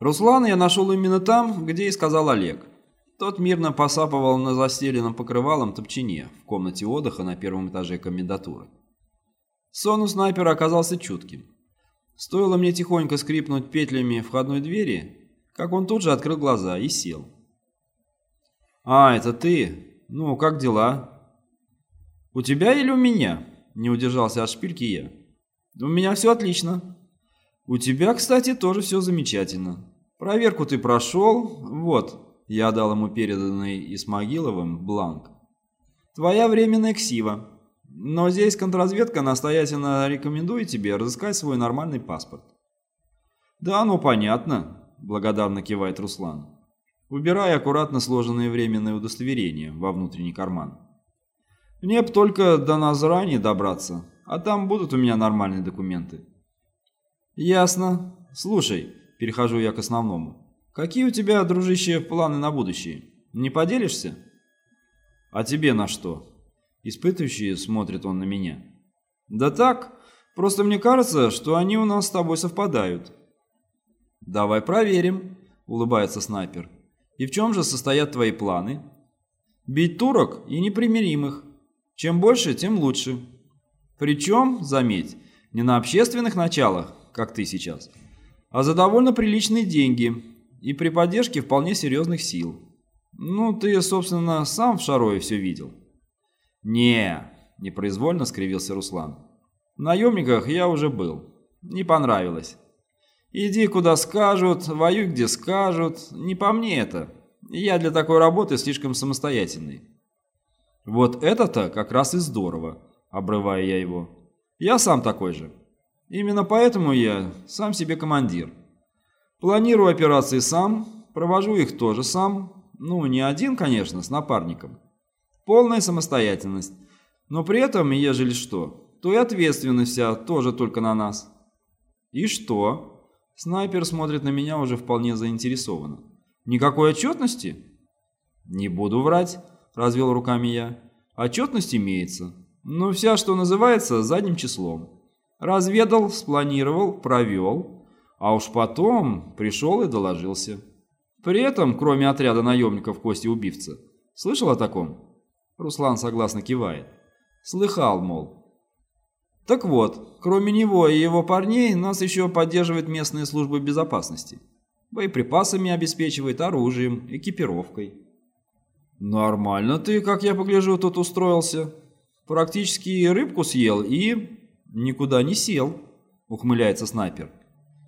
Руслана я нашел именно там, где и сказал Олег. Тот мирно посапывал на застеленном покрывалом топчине в комнате отдыха на первом этаже комендатуры. Сон у снайпера оказался чутким. Стоило мне тихонько скрипнуть петлями входной двери, как он тут же открыл глаза и сел. «А, это ты? Ну, как дела?» «У тебя или у меня?» – не удержался от шпильки я. «У меня все отлично. У тебя, кстати, тоже все замечательно. Проверку ты прошел, вот, я дал ему переданный Исмагиловым бланк. Твоя временная ксива. Но здесь контрразведка настоятельно рекомендует тебе разыскать свой нормальный паспорт. Да, ну понятно, благодарно кивает Руслан, убирая аккуратно сложенные временные удостоверения во внутренний карман. Мне б только до Назрани добраться, а там будут у меня нормальные документы. Ясно. Слушай, Перехожу я к основному. Какие у тебя, дружище, планы на будущее? Не поделишься? А тебе на что? Испытывающий смотрит он на меня. Да так, просто мне кажется, что они у нас с тобой совпадают. Давай проверим, улыбается снайпер. И в чем же состоят твои планы? Бить турок и непримиримых. Чем больше, тем лучше. Причем, заметь, не на общественных началах, как ты сейчас, а за довольно приличные деньги и при поддержке вполне серьезных сил. Ну, ты, собственно, сам в Шарове все видел. Не, непроизвольно скривился Руслан. В наемниках я уже был. Не понравилось. Иди куда скажут, воюй где скажут. Не по мне это. Я для такой работы слишком самостоятельный. Вот это-то как раз и здорово, обрывая я его. Я сам такой же. Именно поэтому я сам себе командир. Планирую операции сам, провожу их тоже сам. Ну, не один, конечно, с напарником. Полная самостоятельность. Но при этом, ежели что, то и ответственность вся тоже только на нас. И что? Снайпер смотрит на меня уже вполне заинтересованно. Никакой отчетности? Не буду врать, развел руками я. Отчетность имеется. Но вся, что называется, задним числом. Разведал, спланировал, провел, а уж потом пришел и доложился. При этом, кроме отряда наемников Кости-убивца, слышал о таком? Руслан согласно кивает. Слыхал, мол. Так вот, кроме него и его парней, нас еще поддерживает местные службы безопасности. Боеприпасами обеспечивает, оружием, экипировкой. Нормально ты, как я погляжу, тут устроился. Практически рыбку съел и «Никуда не сел», — ухмыляется снайпер.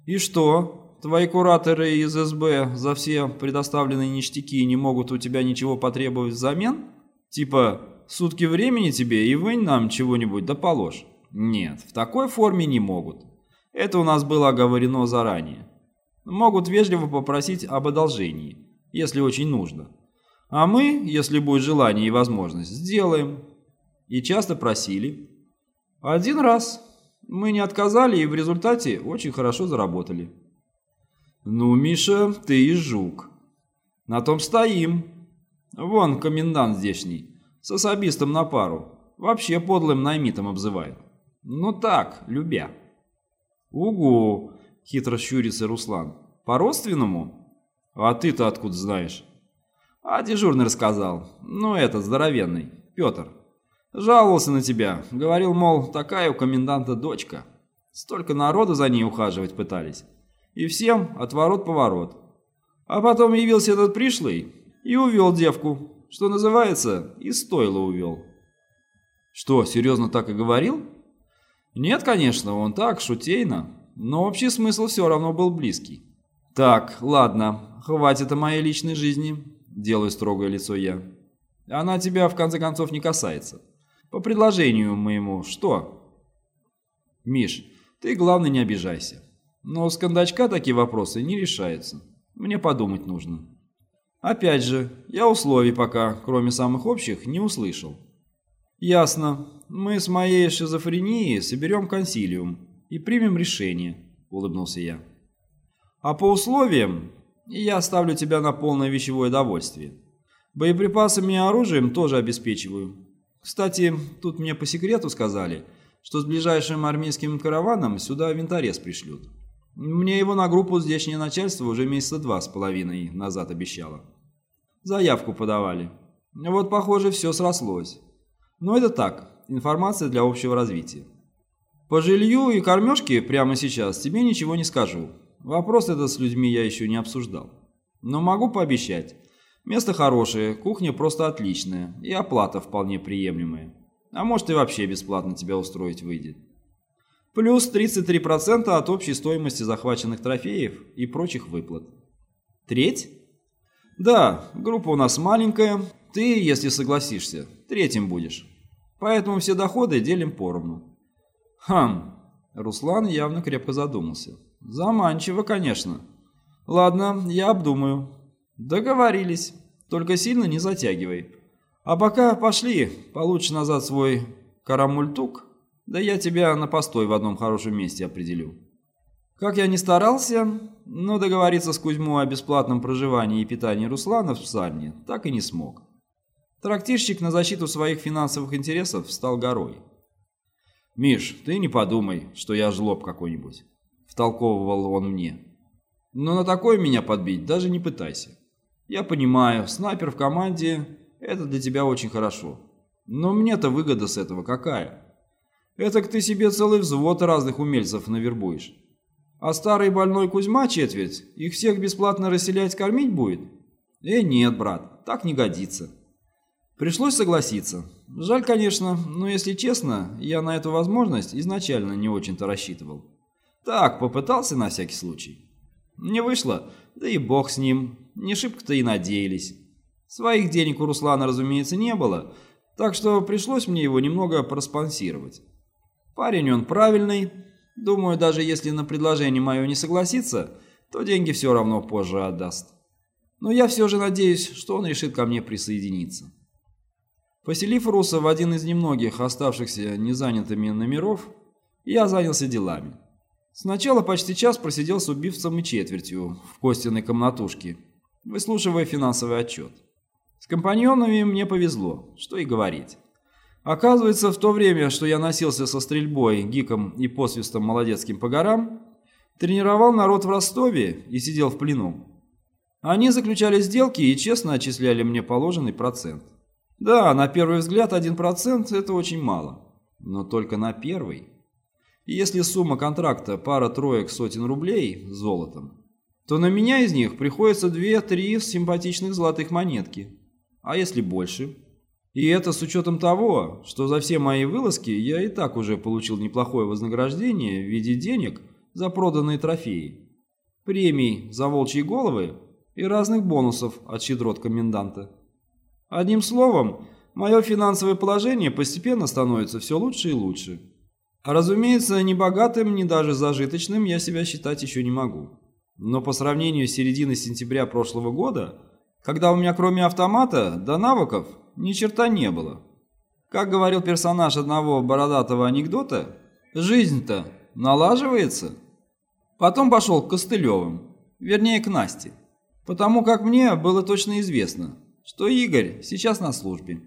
«И что, твои кураторы из СБ за все предоставленные ништяки не могут у тебя ничего потребовать взамен? Типа, сутки времени тебе и вынь нам чего-нибудь да положь». Нет, в такой форме не могут. Это у нас было оговорено заранее. Могут вежливо попросить об одолжении, если очень нужно. А мы, если будет желание и возможность, сделаем. И часто просили. Один раз. Мы не отказали и в результате очень хорошо заработали. Ну, Миша, ты и жук. На том стоим. Вон комендант здешний, с особистом на пару. Вообще подлым наймитом обзывает. Ну так, любя. Угу, хитро щурится Руслан. По-родственному? А ты-то откуда знаешь? А дежурный рассказал. Ну, этот, здоровенный, Петр. Жаловался на тебя. Говорил, мол, такая у коменданта дочка. Столько народу за ней ухаживать пытались. И всем отворот-поворот. А потом явился этот пришлый и увел девку. Что называется, и стоило увел. Что, серьезно так и говорил? Нет, конечно, он так, шутейно. Но общий смысл все равно был близкий. Так, ладно, хватит о моей личной жизни. Делаю строгое лицо я. Она тебя, в конце концов, не касается. По предложению моему, что? Миш, ты, главное, не обижайся. Но с кондачка такие вопросы не решаются. Мне подумать нужно. Опять же, я условий пока, кроме самых общих, не услышал. Ясно. Мы с моей шизофренией соберем консилиум и примем решение, улыбнулся я. А по условиям я оставлю тебя на полное вещевое довольствие. Боеприпасами и оружием тоже обеспечиваю. Кстати, тут мне по секрету сказали, что с ближайшим армейским караваном сюда винторез пришлют. Мне его на группу здешнее начальство уже месяца два с половиной назад обещало. Заявку подавали. Вот, похоже, все срослось. Но это так, информация для общего развития. По жилью и кормежке прямо сейчас тебе ничего не скажу. Вопрос этот с людьми я еще не обсуждал. Но могу пообещать. Место хорошее, кухня просто отличная и оплата вполне приемлемая. А может и вообще бесплатно тебя устроить выйдет. Плюс 33% от общей стоимости захваченных трофеев и прочих выплат. Треть? Да, группа у нас маленькая, ты, если согласишься, третьим будешь. Поэтому все доходы делим поровну. Хм, Руслан явно крепко задумался. Заманчиво, конечно. Ладно, я обдумаю. Договорились. Только сильно не затягивай. А пока пошли, получишь назад свой карамультук, да я тебя на постой в одном хорошем месте определю. Как я не старался, но договориться с Кузьмой о бесплатном проживании и питании Руслана в псальне так и не смог. Трактирщик на защиту своих финансовых интересов стал горой. «Миш, ты не подумай, что я жлоб какой-нибудь», – втолковывал он мне. «Но на такое меня подбить даже не пытайся. Я понимаю, снайпер в команде – это для тебя очень хорошо. Но мне-то выгода с этого какая? Этак ты себе целый взвод разных умельцев навербуешь. А старый больной Кузьма четверть, их всех бесплатно расселять кормить будет? Э, нет, брат, так не годится». Пришлось согласиться. Жаль, конечно, но если честно, я на эту возможность изначально не очень-то рассчитывал. Так, попытался на всякий случай. Не вышло, да и бог с ним, не шибко-то и надеялись. Своих денег у Руслана, разумеется, не было, так что пришлось мне его немного проспонсировать. Парень он правильный, думаю, даже если на предложение мое не согласится, то деньги все равно позже отдаст. Но я все же надеюсь, что он решит ко мне присоединиться. Поселив Руса в один из немногих оставшихся незанятыми номеров, я занялся делами. Сначала почти час просидел с убивцем и четвертью в Костиной комнатушке, выслушивая финансовый отчет. С компаньонами мне повезло, что и говорить. Оказывается, в то время, что я носился со стрельбой, гиком и посвистом молодецким по горам, тренировал народ в Ростове и сидел в плену. Они заключали сделки и честно отчисляли мне положенный процент. Да, на первый взгляд 1% это очень мало, но только на первый. И если сумма контракта пара-троек сотен рублей золотом, то на меня из них приходится 2-3 симпатичных золотых монетки. А если больше? И это с учетом того, что за все мои вылазки я и так уже получил неплохое вознаграждение в виде денег за проданные трофеи, премий за волчьи головы и разных бонусов от щедрот коменданта. Одним словом, мое финансовое положение постепенно становится все лучше и лучше. А разумеется, ни богатым, ни даже зажиточным я себя считать еще не могу. Но по сравнению с серединой сентября прошлого года, когда у меня кроме автомата до навыков ни черта не было. Как говорил персонаж одного бородатого анекдота, жизнь-то налаживается. Потом пошел к Костылевым, вернее к Насте, потому как мне было точно известно, что Игорь сейчас на службе.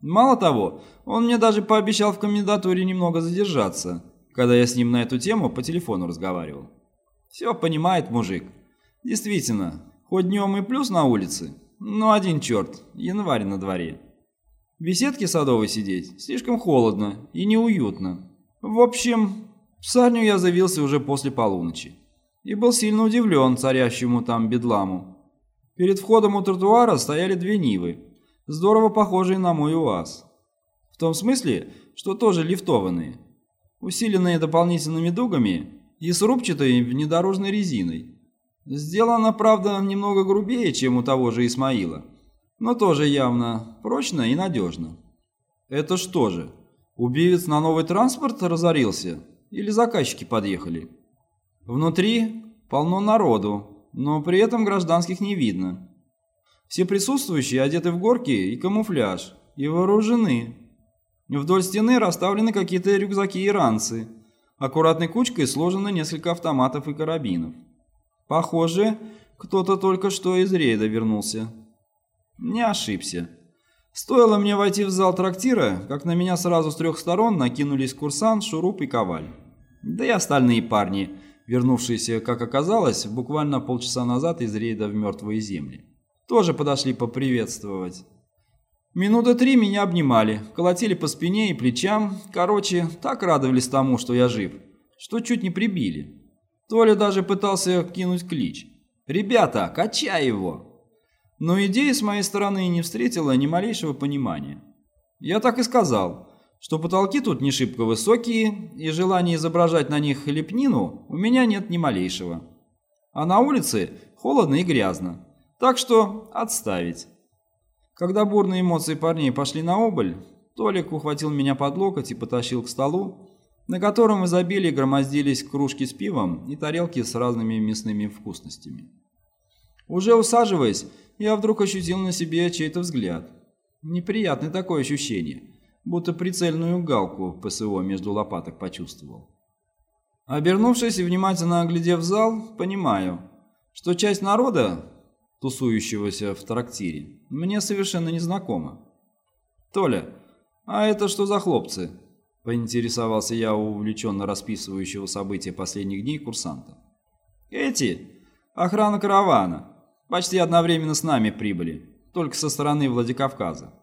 Мало того, он мне даже пообещал в комендатуре немного задержаться, когда я с ним на эту тему по телефону разговаривал. Все понимает мужик. Действительно, хоть днем и плюс на улице, но один черт, январь на дворе. В беседке садовой сидеть слишком холодно и неуютно. В общем, в сарню я завился уже после полуночи и был сильно удивлен царящему там бедламу. Перед входом у тротуара стояли две Нивы, здорово похожие на мой УАЗ. В том смысле, что тоже лифтованные, усиленные дополнительными дугами и с рубчатой внедорожной резиной. Сделано, правда, немного грубее, чем у того же Исмаила, но тоже явно прочно и надежно. Это что же, убивец на новый транспорт разорился или заказчики подъехали? Внутри полно народу, но при этом гражданских не видно. Все присутствующие одеты в горки и камуфляж, и вооружены. Вдоль стены расставлены какие-то рюкзаки и ранцы. Аккуратной кучкой сложено несколько автоматов и карабинов. Похоже, кто-то только что из рейда вернулся. Не ошибся. Стоило мне войти в зал трактира, как на меня сразу с трех сторон накинулись курсант, шуруп и коваль. Да и остальные парни – вернувшиеся, как оказалось, буквально полчаса назад из рейда в мертвые земли. Тоже подошли поприветствовать. Минуты три меня обнимали, колотили по спине и плечам, короче, так радовались тому, что я жив, что чуть не прибили. Толя даже пытался кинуть клич. «Ребята, качай его!» Но идея с моей стороны не встретила ни малейшего понимания. Я так и сказал, что потолки тут не шибко высокие, и желания изображать на них лепнину у меня нет ни малейшего. А на улице холодно и грязно, так что отставить. Когда бурные эмоции парней пошли на убыль, Толик ухватил меня под локоть и потащил к столу, на котором в изобилии громоздились кружки с пивом и тарелки с разными мясными вкусностями. Уже усаживаясь, я вдруг ощутил на себе чей-то взгляд. Неприятное такое ощущение, будто прицельную галку ПСО между лопаток почувствовал. Обернувшись и внимательно оглядев зал, понимаю, что часть народа, тусующегося в трактире, мне совершенно незнакома. «Толя, а это что за хлопцы?» – поинтересовался я у увлеченно расписывающего события последних дней курсанта. «Эти? Охрана каравана. Почти одновременно с нами прибыли, только со стороны Владикавказа.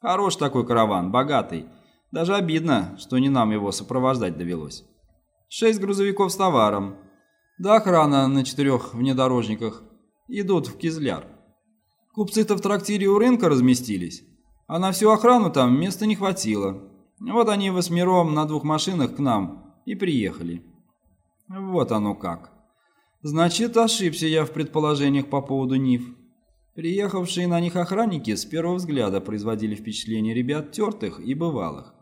Хорош такой караван, богатый. Даже обидно, что не нам его сопровождать довелось. Шесть грузовиков с товаром. Да охрана на четырех внедорожниках. Идут в Кизляр. Купцы-то в трактире у рынка разместились, а на всю охрану там места не хватило. Вот они восьмером на двух машинах к нам и приехали. Вот оно как. Значит, ошибся я в предположениях по поводу НИФ. Приехавшие на них охранники с первого взгляда производили впечатление ребят тертых и бывалых.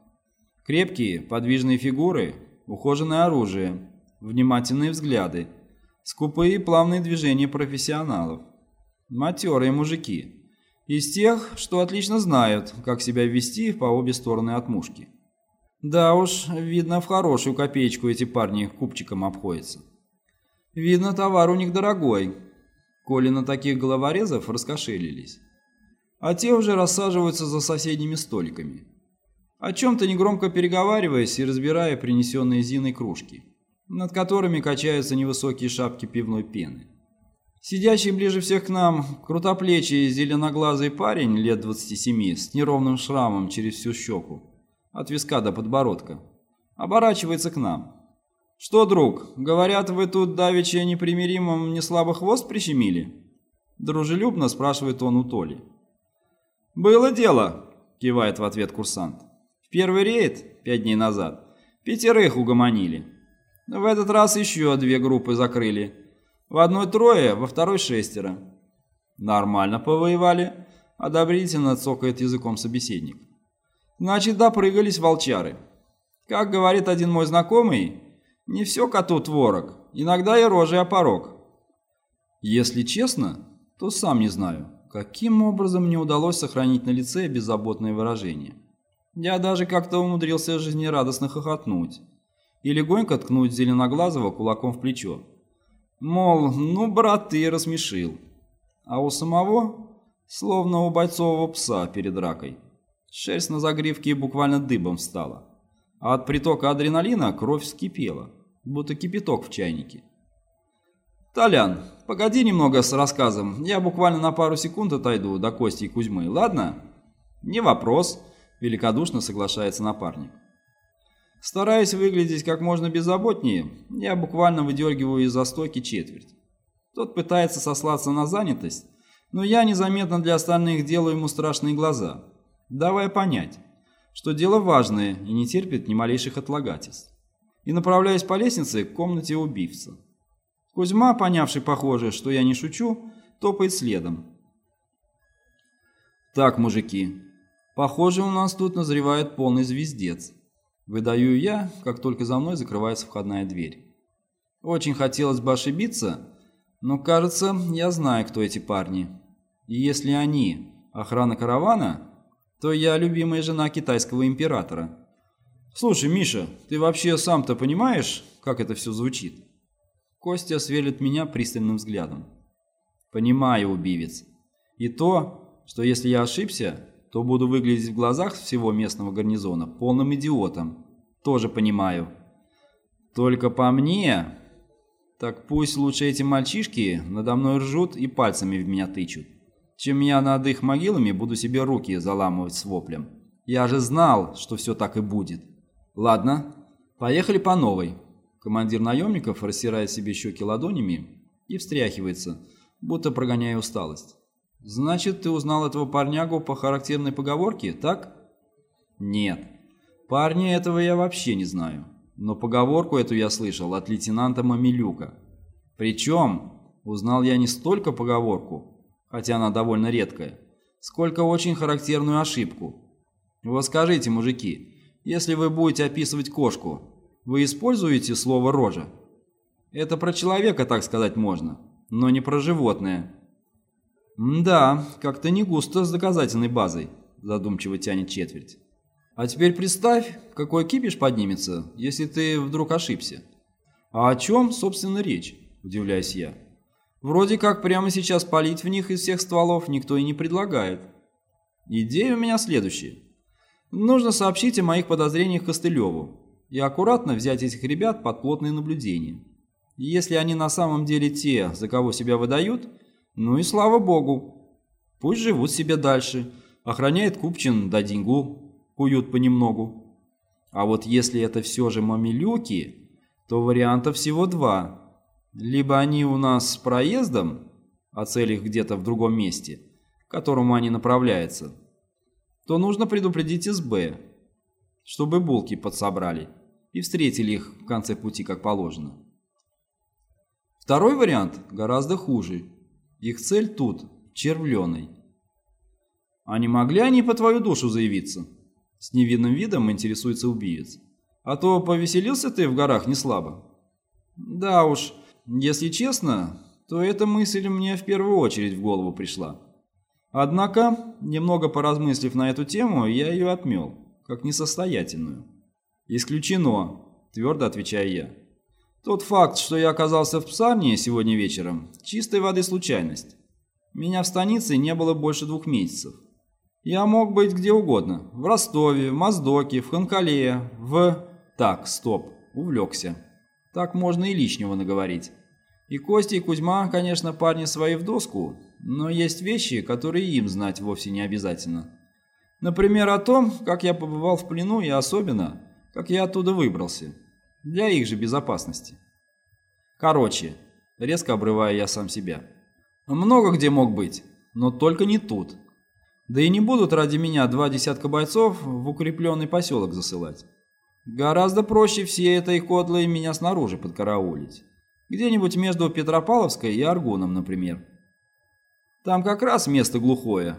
Крепкие, подвижные фигуры, ухоженное оружие, внимательные взгляды, скупые плавные движения профессионалов. Матерые мужики. Из тех, что отлично знают, как себя вести по обе стороны от мушки. Да уж, видно, в хорошую копеечку эти парни купчиком обходятся. Видно, товар у них дорогой, коли на таких головорезов раскошелились. А те уже рассаживаются за соседними столиками. О чем-то негромко переговариваясь и разбирая принесенные Зиной кружки, над которыми качаются невысокие шапки пивной пены. Сидящий ближе всех к нам, крутоплечий зеленоглазый парень лет 27 с неровным шрамом через всю щеку, от виска до подбородка, оборачивается к нам. «Что, друг, говорят, вы тут давеча непримиримым не слабо хвост прищемили?» Дружелюбно спрашивает он у Толи. «Было дело», – кивает в ответ курсант. «В первый рейд, пять дней назад, пятерых угомонили. В этот раз еще две группы закрыли. В одной трое, во второй шестеро». «Нормально повоевали», – одобрительно цокает языком собеседник. «Значит, допрыгались волчары. Как говорит один мой знакомый, не все коту творог, иногда и рожей о порог. Если честно, то сам не знаю, каким образом мне удалось сохранить на лице беззаботное выражение. Я даже как-то умудрился жизнерадостно хохотнуть и легонько ткнуть Зеленоглазого кулаком в плечо. Мол, ну, брат, ты рассмешил. А у самого, словно у бойцового пса перед ракой, шерсть на загривке буквально дыбом встала а от притока адреналина кровь вскипела, будто кипяток в чайнике. «Толян, погоди немного с рассказом, я буквально на пару секунд отойду до Кости и Кузьмы, ладно?» «Не вопрос», – великодушно соглашается напарник. Стараясь выглядеть как можно беззаботнее, я буквально выдергиваю из застойки четверть. Тот пытается сослаться на занятость, но я незаметно для остальных делаю ему страшные глаза, давая понять, что дело важное и не терпит ни малейших отлагательств. И направляюсь по лестнице к комнате убивца. Кузьма, понявший, похоже, что я не шучу, топает следом. Так, мужики, похоже, у нас тут назревает полный звездец. Выдаю я, как только за мной закрывается входная дверь. Очень хотелось бы ошибиться, но кажется, я знаю, кто эти парни. И если они охрана каравана, то я любимая жена китайского императора. Слушай, Миша, ты вообще сам-то понимаешь, как это все звучит? Костя сверлит меня пристальным взглядом. Понимаю, убивец. И то, что если я ошибся, то буду выглядеть в глазах всего местного гарнизона полным идиотом. Тоже понимаю. Только по мне... Так пусть лучше эти мальчишки надо мной ржут и пальцами в меня тычут, чем я над их могилами буду себе руки заламывать с воплем. Я же знал, что все так и будет. Ладно, поехали по новой. Командир наемников растирает себе щеки ладонями и встряхивается, будто прогоняя усталость. «Значит, ты узнал этого парнягу по характерной поговорке, так?» «Нет. Парня этого я вообще не знаю. Но поговорку эту я слышал от лейтенанта Мамилюка. Причем узнал я не столько поговорку, хотя она довольно редкая, сколько очень характерную ошибку. Вот скажите, мужики, если вы будете описывать кошку, вы используете слово «рожа»? Это про человека, так сказать, можно, но не про животное. «Да, как-то не густо с доказательной базой», – задумчиво тянет четверть. «А теперь представь, какой кипиш поднимется, если ты вдруг ошибся». «А о чем, собственно, речь?» – удивляюсь я. «Вроде как прямо сейчас палить в них из всех стволов никто и не предлагает. Идея у меня следующая. Нужно сообщить о моих подозрениях Костылеву и аккуратно взять этих ребят под плотное наблюдение. Если они на самом деле те, за кого себя выдают – ну и слава богу. Пусть живут себе дальше. Охраняет Купчин да деньгу, куют понемногу. А вот если это все же мамилюки, то вариантов всего два. Либо они у нас с проездом, а цель их где-то в другом месте, к которому они направляются, то нужно предупредить СБ, чтобы булки подсобрали и встретили их в конце пути как положено. Второй вариант гораздо хуже – их цель тут, червленой. А не могли они по твою душу заявиться? С невинным видом интересуется убиец. А то повеселился ты в горах не слабо. Да уж, если честно, то эта мысль мне в первую очередь в голову пришла. Однако, немного поразмыслив на эту тему, я ее отмел, как несостоятельную. «Исключено», – твердо отвечаю я. Тот факт, что я оказался в Псарне сегодня вечером, чистой воды случайность. Меня в станице не было больше двух месяцев. Я мог быть где угодно. В Ростове, в Моздоке, в Ханкалее, в... Так, стоп, увлекся. Так можно и лишнего наговорить. И Костя, и Кузьма, конечно, парни свои в доску, но есть вещи, которые им знать вовсе не обязательно. Например, о том, как я побывал в плену и особенно, как я оттуда выбрался. Для их же безопасности. Короче, резко обрываю я сам себя. Много где мог быть, но только не тут. Да и не будут ради меня два десятка бойцов в укрепленный поселок засылать. Гораздо проще все этой кодлой меня снаружи подкараулить. Где-нибудь между Петропавловской и Аргуном, например. Там как раз место глухое.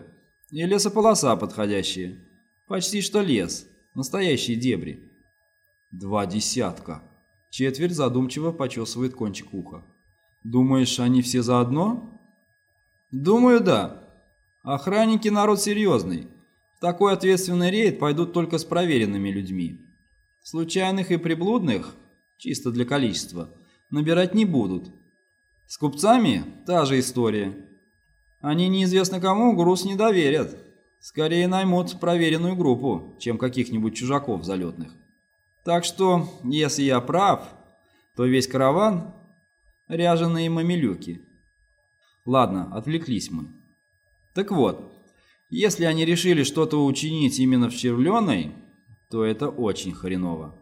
И лесополоса подходящая. Почти что лес. Настоящие дебри. Два десятка. Четверть задумчиво почесывает кончик уха. Думаешь, они все заодно? Думаю, да. Охранники народ серьезный. В такой ответственный рейд пойдут только с проверенными людьми. Случайных и приблудных, чисто для количества, набирать не будут. С купцами та же история. Они неизвестно кому груз не доверят. Скорее наймут проверенную группу, чем каких-нибудь чужаков залетных. Так что, если я прав, то весь караван — ряженые мамилюки. Ладно, отвлеклись мы. Так вот, если они решили что-то учинить именно в Червленой, то это очень хреново.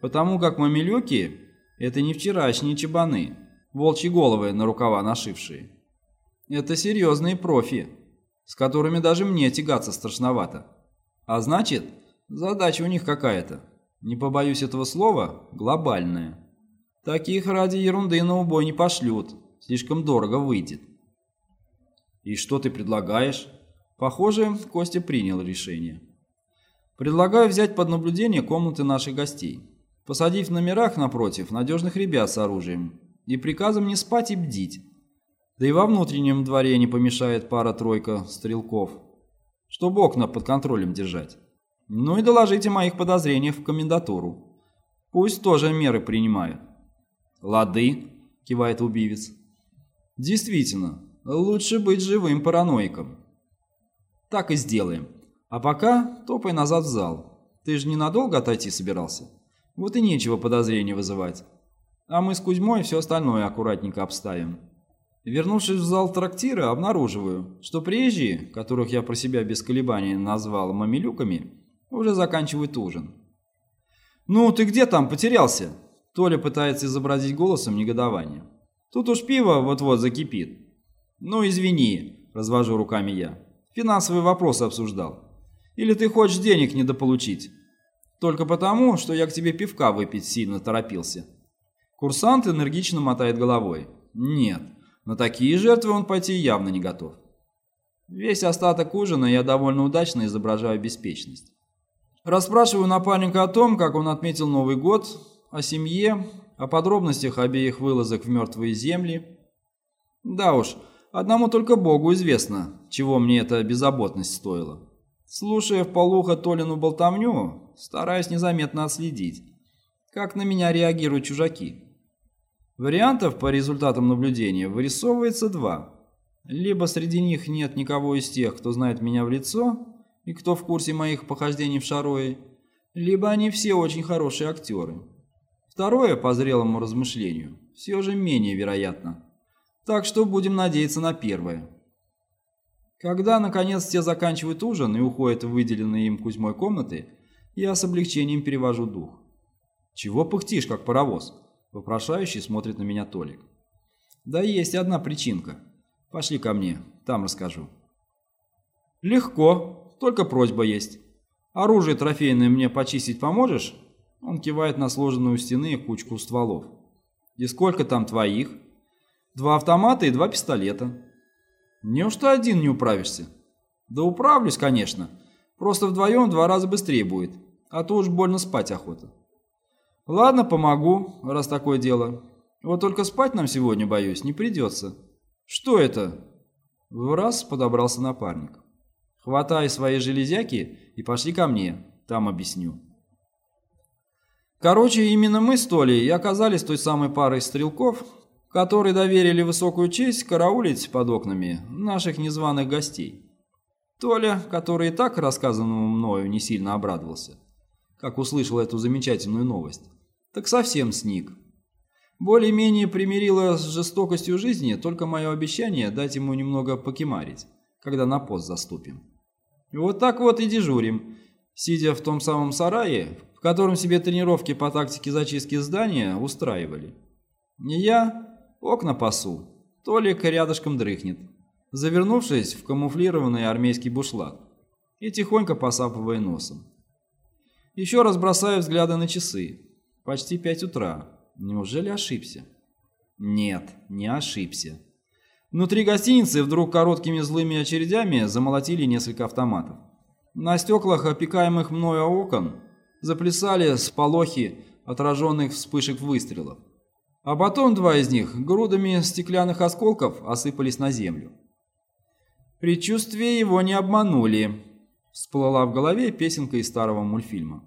Потому как мамилюки — это не вчерашние чебаны, волчьи головы на рукава нашившие. Это серьезные профи, с которыми даже мне тягаться страшновато. А значит, задача у них какая-то не побоюсь этого слова, глобальное. Таких ради ерунды на убой не пошлют, слишком дорого выйдет. И что ты предлагаешь? Похоже, Костя принял решение. Предлагаю взять под наблюдение комнаты наших гостей, посадив в номерах напротив надежных ребят с оружием и приказом не спать и бдить. Да и во внутреннем дворе не помешает пара-тройка стрелков, чтобы окна под контролем держать. Ну и доложите моих подозрениях в комендатуру. Пусть тоже меры принимают. Лады, кивает убивец. Действительно, лучше быть живым параноиком. Так и сделаем. А пока топай назад в зал. Ты же ненадолго отойти собирался? Вот и нечего подозрения вызывать. а мы с Кузьмой все остальное аккуратненько обставим. Вернувшись в зал трактира, обнаруживаю, что приезжие, которых я про себя без колебаний назвал мамилюками, уже заканчивают ужин. «Ну, ты где там потерялся?» Толя пытается изобразить голосом негодование. «Тут уж пиво вот-вот закипит». «Ну, извини», – развожу руками я. «Финансовые вопросы обсуждал. Или ты хочешь денег недополучить?» «Только потому, что я к тебе пивка выпить сильно торопился». Курсант энергично мотает головой. «Нет, на такие жертвы он пойти явно не готов». Весь остаток ужина я довольно удачно изображаю беспечность. Расспрашиваю напарника о том, как он отметил Новый год, о семье, о подробностях обеих вылазок в мертвые земли. Да уж, одному только Богу известно, чего мне эта беззаботность стоила. Слушая в полухо Толину болтовню, стараюсь незаметно отследить, как на меня реагируют чужаки. Вариантов по результатам наблюдения вырисовывается два. Либо среди них нет никого из тех, кто знает меня в лицо, и кто в курсе моих похождений в Шарое, либо они все очень хорошие актеры. Второе, по зрелому размышлению, все же менее вероятно. Так что будем надеяться на первое. Когда, наконец, те заканчивают ужин и уходят в выделенные им Кузьмой комнаты, я с облегчением перевожу дух. «Чего пыхтишь, как паровоз?» Вопрошающий смотрит на меня Толик. «Да есть одна причинка. Пошли ко мне, там расскажу». «Легко», только просьба есть. Оружие трофейное мне почистить поможешь?» Он кивает на сложенную у стены кучку стволов. «И сколько там твоих?» «Два автомата и два пистолета». «Неужто один не управишься?» «Да управлюсь, конечно. Просто вдвоем два раза быстрее будет. А то уж больно спать охота». «Ладно, помогу, раз такое дело. Вот только спать нам сегодня, боюсь, не придется». «Что это?» В раз подобрался напарник. Хватай свои железяки и пошли ко мне, там объясню. Короче, именно мы с Толей и оказались той самой парой стрелков, которые доверили высокую честь караулить под окнами наших незваных гостей. Толя, который и так рассказанному мною не сильно обрадовался, как услышал эту замечательную новость, так совсем сник. Более-менее примирило с жестокостью жизни только мое обещание дать ему немного покемарить, когда на пост заступим. Вот так вот и дежурим, сидя в том самом сарае, в котором себе тренировки по тактике зачистки здания устраивали. Не я, окна пасу, Толик рядышком дрыхнет, завернувшись в камуфлированный армейский бушлат и тихонько посапывая носом. Еще раз бросаю взгляды на часы. Почти пять утра. Неужели ошибся? Нет, не ошибся. Внутри гостиницы вдруг короткими злыми очередями замолотили несколько автоматов. На стеклах опекаемых мною окон заплясали сполохи отраженных вспышек выстрелов. А потом два из них грудами стеклянных осколков осыпались на землю. Предчувствия его не обманули. Всплыла в голове песенка из старого мультфильма.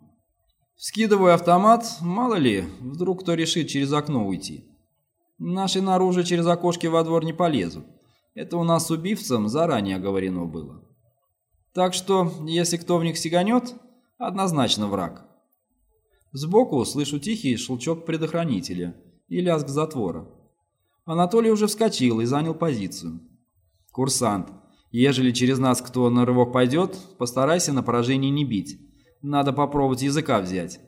Вскидываю автомат, мало ли, вдруг кто решит через окно уйти. Наши наружу через окошки во двор не полезут. Это у нас убивцам заранее оговорено было. Так что, если кто в них сиганет, однозначно враг. Сбоку слышу тихий щелчок предохранителя и лязг затвора. Анатолий уже вскочил и занял позицию. «Курсант, ежели через нас кто на рывок пойдет, постарайся на поражение не бить. Надо попробовать языка взять».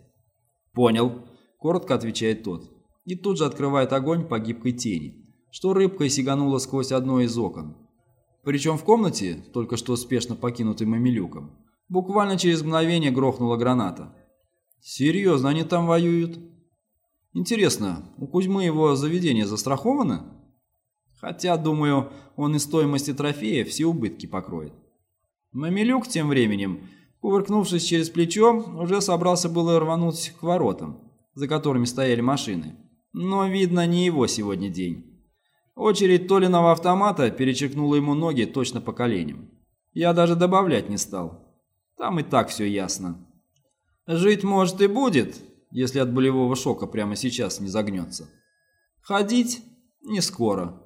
«Понял», — коротко отвечает тот и тут же открывает огонь по гибкой тени, что рыбкой сиганула сквозь одно из окон. Причем в комнате, только что спешно покинутой мамилюком, буквально через мгновение грохнула граната. Серьезно, они там воюют? Интересно, у Кузьмы его заведение застраховано? Хотя, думаю, он из стоимости трофея все убытки покроет. Мамилюк тем временем, кувыркнувшись через плечо, уже собрался было рвануть к воротам, за которыми стояли машины. Но, видно, не его сегодня день. Очередь Толиного автомата перечеркнула ему ноги точно по коленям. Я даже добавлять не стал. Там и так все ясно. Жить, может, и будет, если от болевого шока прямо сейчас не загнется. Ходить – не скоро.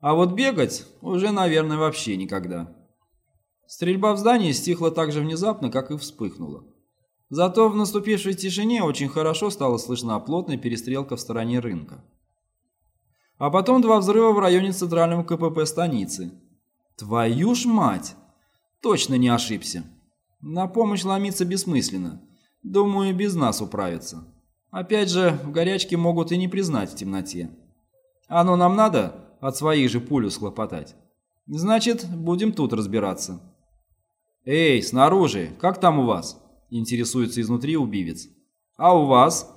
А вот бегать уже, наверное, вообще никогда. Стрельба в здании стихла так же внезапно, как и вспыхнула. Зато в наступившей тишине очень хорошо стала слышна плотная перестрелка в стороне рынка. А потом два взрыва в районе центрального КПП станицы. Твою ж мать! Точно не ошибся. На помощь ломиться бессмысленно. Думаю, без нас управятся. Опять же, в горячке могут и не признать в темноте. Оно нам надо от своих же пулю схлопотать. Значит, будем тут разбираться. «Эй, снаружи, как там у вас?» – интересуется изнутри убивец. «А у вас?»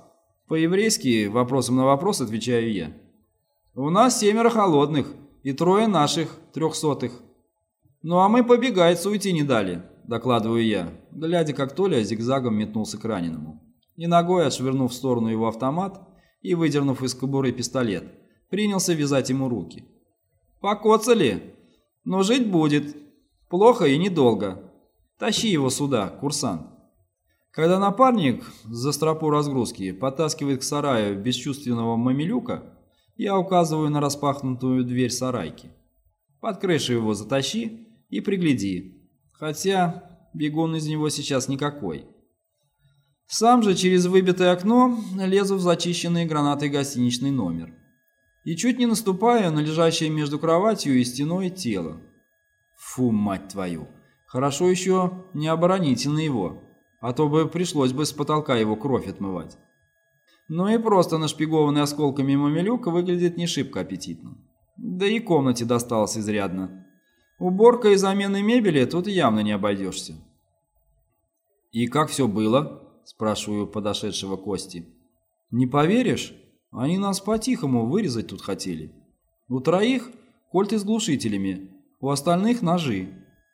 По-еврейски вопросом на вопрос отвечаю я. «У нас семеро холодных и трое наших трехсотых. Ну а мы побегайцу уйти не дали», – докладываю я, глядя, как Толя зигзагом метнулся к раненому. И ногой, отшвырнув в сторону его автомат и выдернув из кобуры пистолет, принялся вязать ему руки. «Покоцали? Но жить будет. Плохо и недолго. Тащи его сюда, курсант. Когда напарник за стропу разгрузки подтаскивает к сараю бесчувственного мамилюка, я указываю на распахнутую дверь сарайки. Под крышу его затащи и пригляди. Хотя бегун из него сейчас никакой. Сам же через выбитое окно лезу в зачищенный гранатой гостиничный номер. И чуть не наступаю на лежащее между кроватью и стеной тело. Фу, мать твою! Хорошо еще не оборонительно его, а то бы пришлось бы с потолка его кровь отмывать. Но и просто нашпигованный осколками мамилюка выглядит не шибко аппетитно. Да и комнате досталось изрядно. Уборка и замена мебели тут явно не обойдешься. «И как все было?» – спрашиваю подошедшего Кости. «Не поверишь? Они нас по-тихому вырезать тут хотели. У троих кольты с глушителями, у остальных ножи.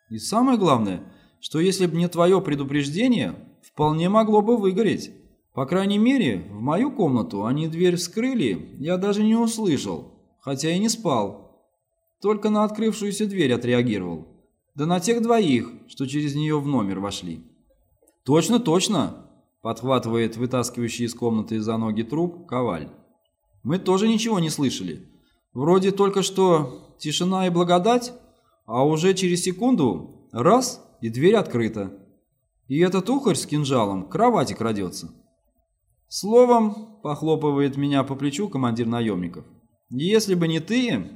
И самое главное, что если бы не твое предупреждение, вполне могло бы выгореть. По крайней мере, в мою комнату они дверь вскрыли, я даже не услышал, хотя и не спал. Только на открывшуюся дверь отреагировал. Да на тех двоих, что через нее в номер вошли. «Точно, точно!» – подхватывает вытаскивающий из комнаты за ноги труп Коваль. «Мы тоже ничего не слышали. Вроде только что тишина и благодать, а уже через секунду раз и дверь открыта. И этот ухарь с кинжалом к кровати крадется. Словом, похлопывает меня по плечу командир наемников. Если бы не ты,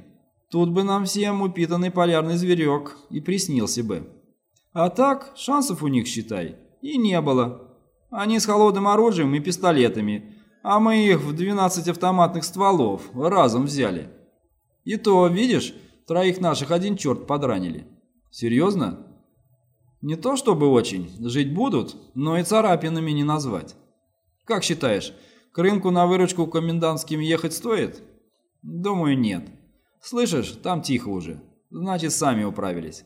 тут бы нам всем упитанный полярный зверек и приснился бы. А так, шансов у них, считай, и не было. Они с холодным оружием и пистолетами, а мы их в 12 автоматных стволов разом взяли. И то, видишь, Троих наших один черт подранили. Серьезно? Не то чтобы очень, жить будут, но и царапинами не назвать. Как считаешь, к рынку на выручку комендантским ехать стоит? Думаю, нет. Слышишь, там тихо уже. Значит, сами управились.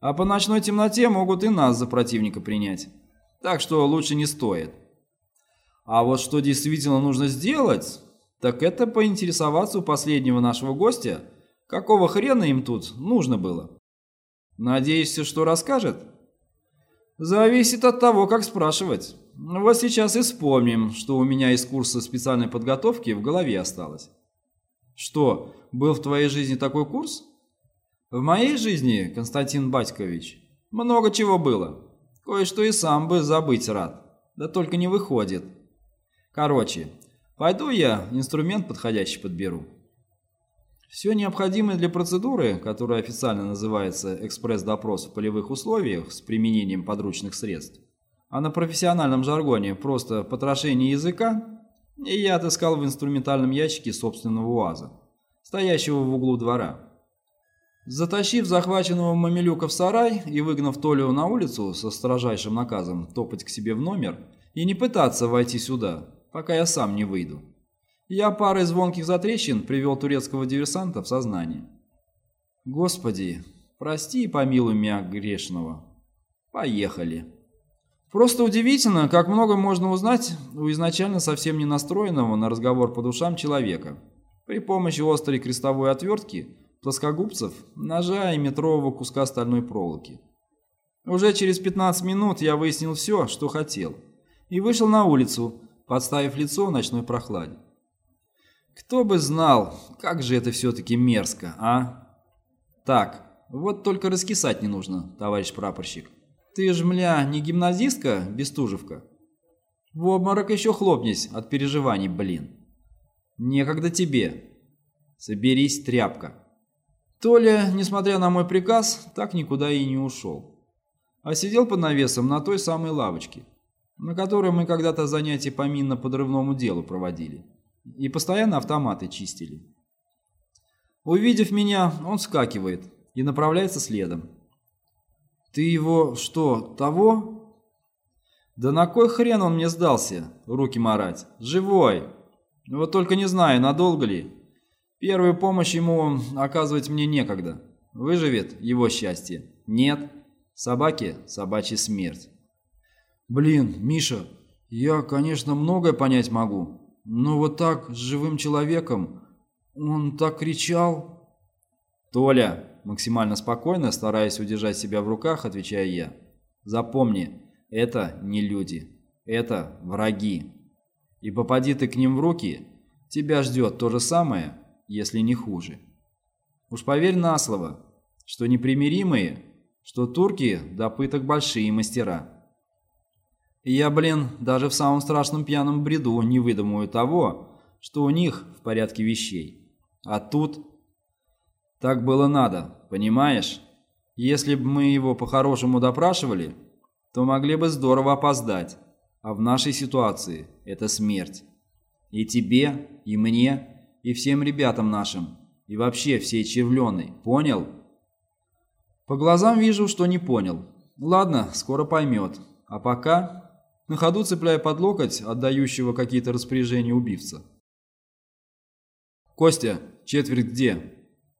А по ночной темноте могут и нас за противника принять. Так что лучше не стоит. А вот что действительно нужно сделать, так это поинтересоваться у последнего нашего гостя – Какого хрена им тут нужно было? Надеешься, что расскажет? Зависит от того, как спрашивать. Вот сейчас и вспомним, что у меня из курса специальной подготовки в голове осталось. Что, был в твоей жизни такой курс? В моей жизни, Константин Батькович, много чего было. Кое-что и сам бы забыть рад. Да только не выходит. Короче, пойду я инструмент подходящий подберу. Все необходимое для процедуры, которая официально называется экспресс-допрос в полевых условиях с применением подручных средств, а на профессиональном жаргоне просто потрошение языка, я отыскал в инструментальном ящике собственного УАЗа, стоящего в углу двора. Затащив захваченного мамилюка в сарай и выгнав Толю на улицу со строжайшим наказом топать к себе в номер и не пытаться войти сюда, пока я сам не выйду. Я парой звонких затрещин привел турецкого диверсанта в сознание. Господи, прости и помилуй меня грешного. Поехали. Просто удивительно, как много можно узнать у изначально совсем не настроенного на разговор по душам человека при помощи острой крестовой отвертки, плоскогубцев, ножа и метрового куска стальной проволоки. Уже через 15 минут я выяснил все, что хотел, и вышел на улицу, подставив лицо ночной прохладе. Кто бы знал, как же это все-таки мерзко, а? Так, вот только раскисать не нужно, товарищ прапорщик. Ты ж, мля, не гимназистка, Бестужевка? В обморок еще хлопнись от переживаний, блин. Некогда тебе. Соберись, тряпка. Толя, несмотря на мой приказ, так никуда и не ушел. А сидел под навесом на той самой лавочке, на которой мы когда-то занятия по минно-подрывному делу проводили. И постоянно автоматы чистили. Увидев меня, он вскакивает и направляется следом. «Ты его что, того?» «Да на кой хрен он мне сдался, руки марать? Живой! Вот только не знаю, надолго ли. Первую помощь ему оказывать мне некогда. Выживет его счастье. Нет. Собаке собачья смерть». «Блин, Миша, я, конечно, многое понять могу, но вот так, с живым человеком, он так кричал...» «Толя!» Максимально спокойно, стараясь удержать себя в руках, отвечаю я. «Запомни, это не люди. Это враги. И попади ты к ним в руки, тебя ждет то же самое, если не хуже. Уж поверь на слово, что непримиримые, что турки до пыток большие мастера. Я, блин, даже в самом страшном пьяном бреду не выдумаю того, что у них в порядке вещей. А тут... Так было надо, понимаешь? Если бы мы его по-хорошему допрашивали, то могли бы здорово опоздать. А в нашей ситуации это смерть. И тебе, и мне, и всем ребятам нашим, и вообще всей червленой. Понял? По глазам вижу, что не понял. Ладно, скоро поймет. А пока... На ходу цепляя под локоть отдающего какие-то распоряжения убивца. «Костя, четверть где?»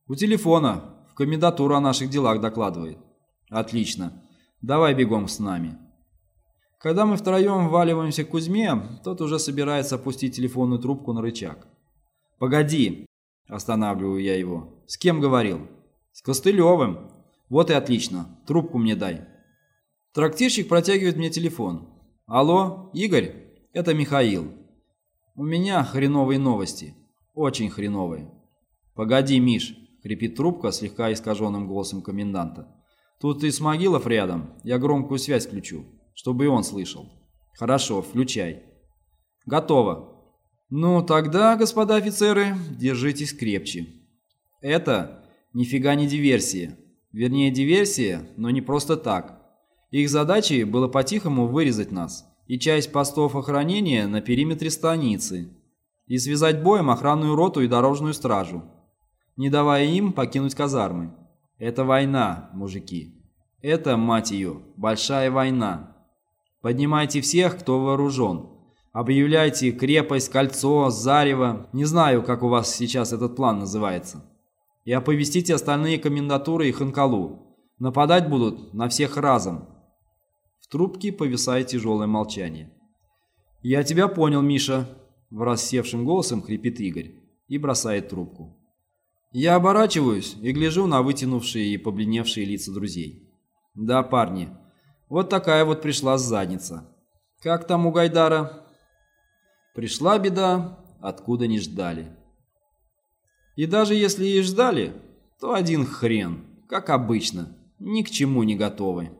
«У телефона. В комендатуру о наших делах докладывает». «Отлично. Давай бегом с нами. Когда мы втроем вваливаемся к Кузьме, тот уже собирается опустить телефонную трубку на рычаг. «Погоди!» – останавливаю я его. «С кем говорил?» «С Костылевым. Вот и отлично. Трубку мне дай». Трактирщик протягивает мне телефон. «Алло, Игорь? Это Михаил. У меня хреновые новости. Очень хреновые». «Погоди, Миш!» – хрипит трубка слегка искаженным голосом коменданта. Тут и Смогилов рядом, я громкую связь включу, чтобы и он слышал. Хорошо, включай. Готово. Ну, тогда, господа офицеры, держитесь крепче. Это нифига не диверсия. Вернее, диверсия, но не просто так. Их задачей было по-тихому вырезать нас и часть постов охранения на периметре станицы и связать боем охранную роту и дорожную стражу, не давая им покинуть казармы. Это война, мужики. Это, мать ее, большая война. Поднимайте всех, кто вооружен. Объявляйте крепость, кольцо, зарево. Не знаю, как у вас сейчас этот план называется. И оповестите остальные комендатуры и Ханкалу. Нападать будут на всех разом. В трубке повисает тяжелое молчание. «Я тебя понял, Миша», – в рассевшим голосом хрипит Игорь и бросает трубку. Я оборачиваюсь и гляжу на вытянувшие и побледневшие лица друзей. Да, парни, вот такая вот пришла задница. Как там у Гайдара? Пришла беда, откуда не ждали. И даже если и ждали, то один хрен, как обычно, ни к чему не готовы.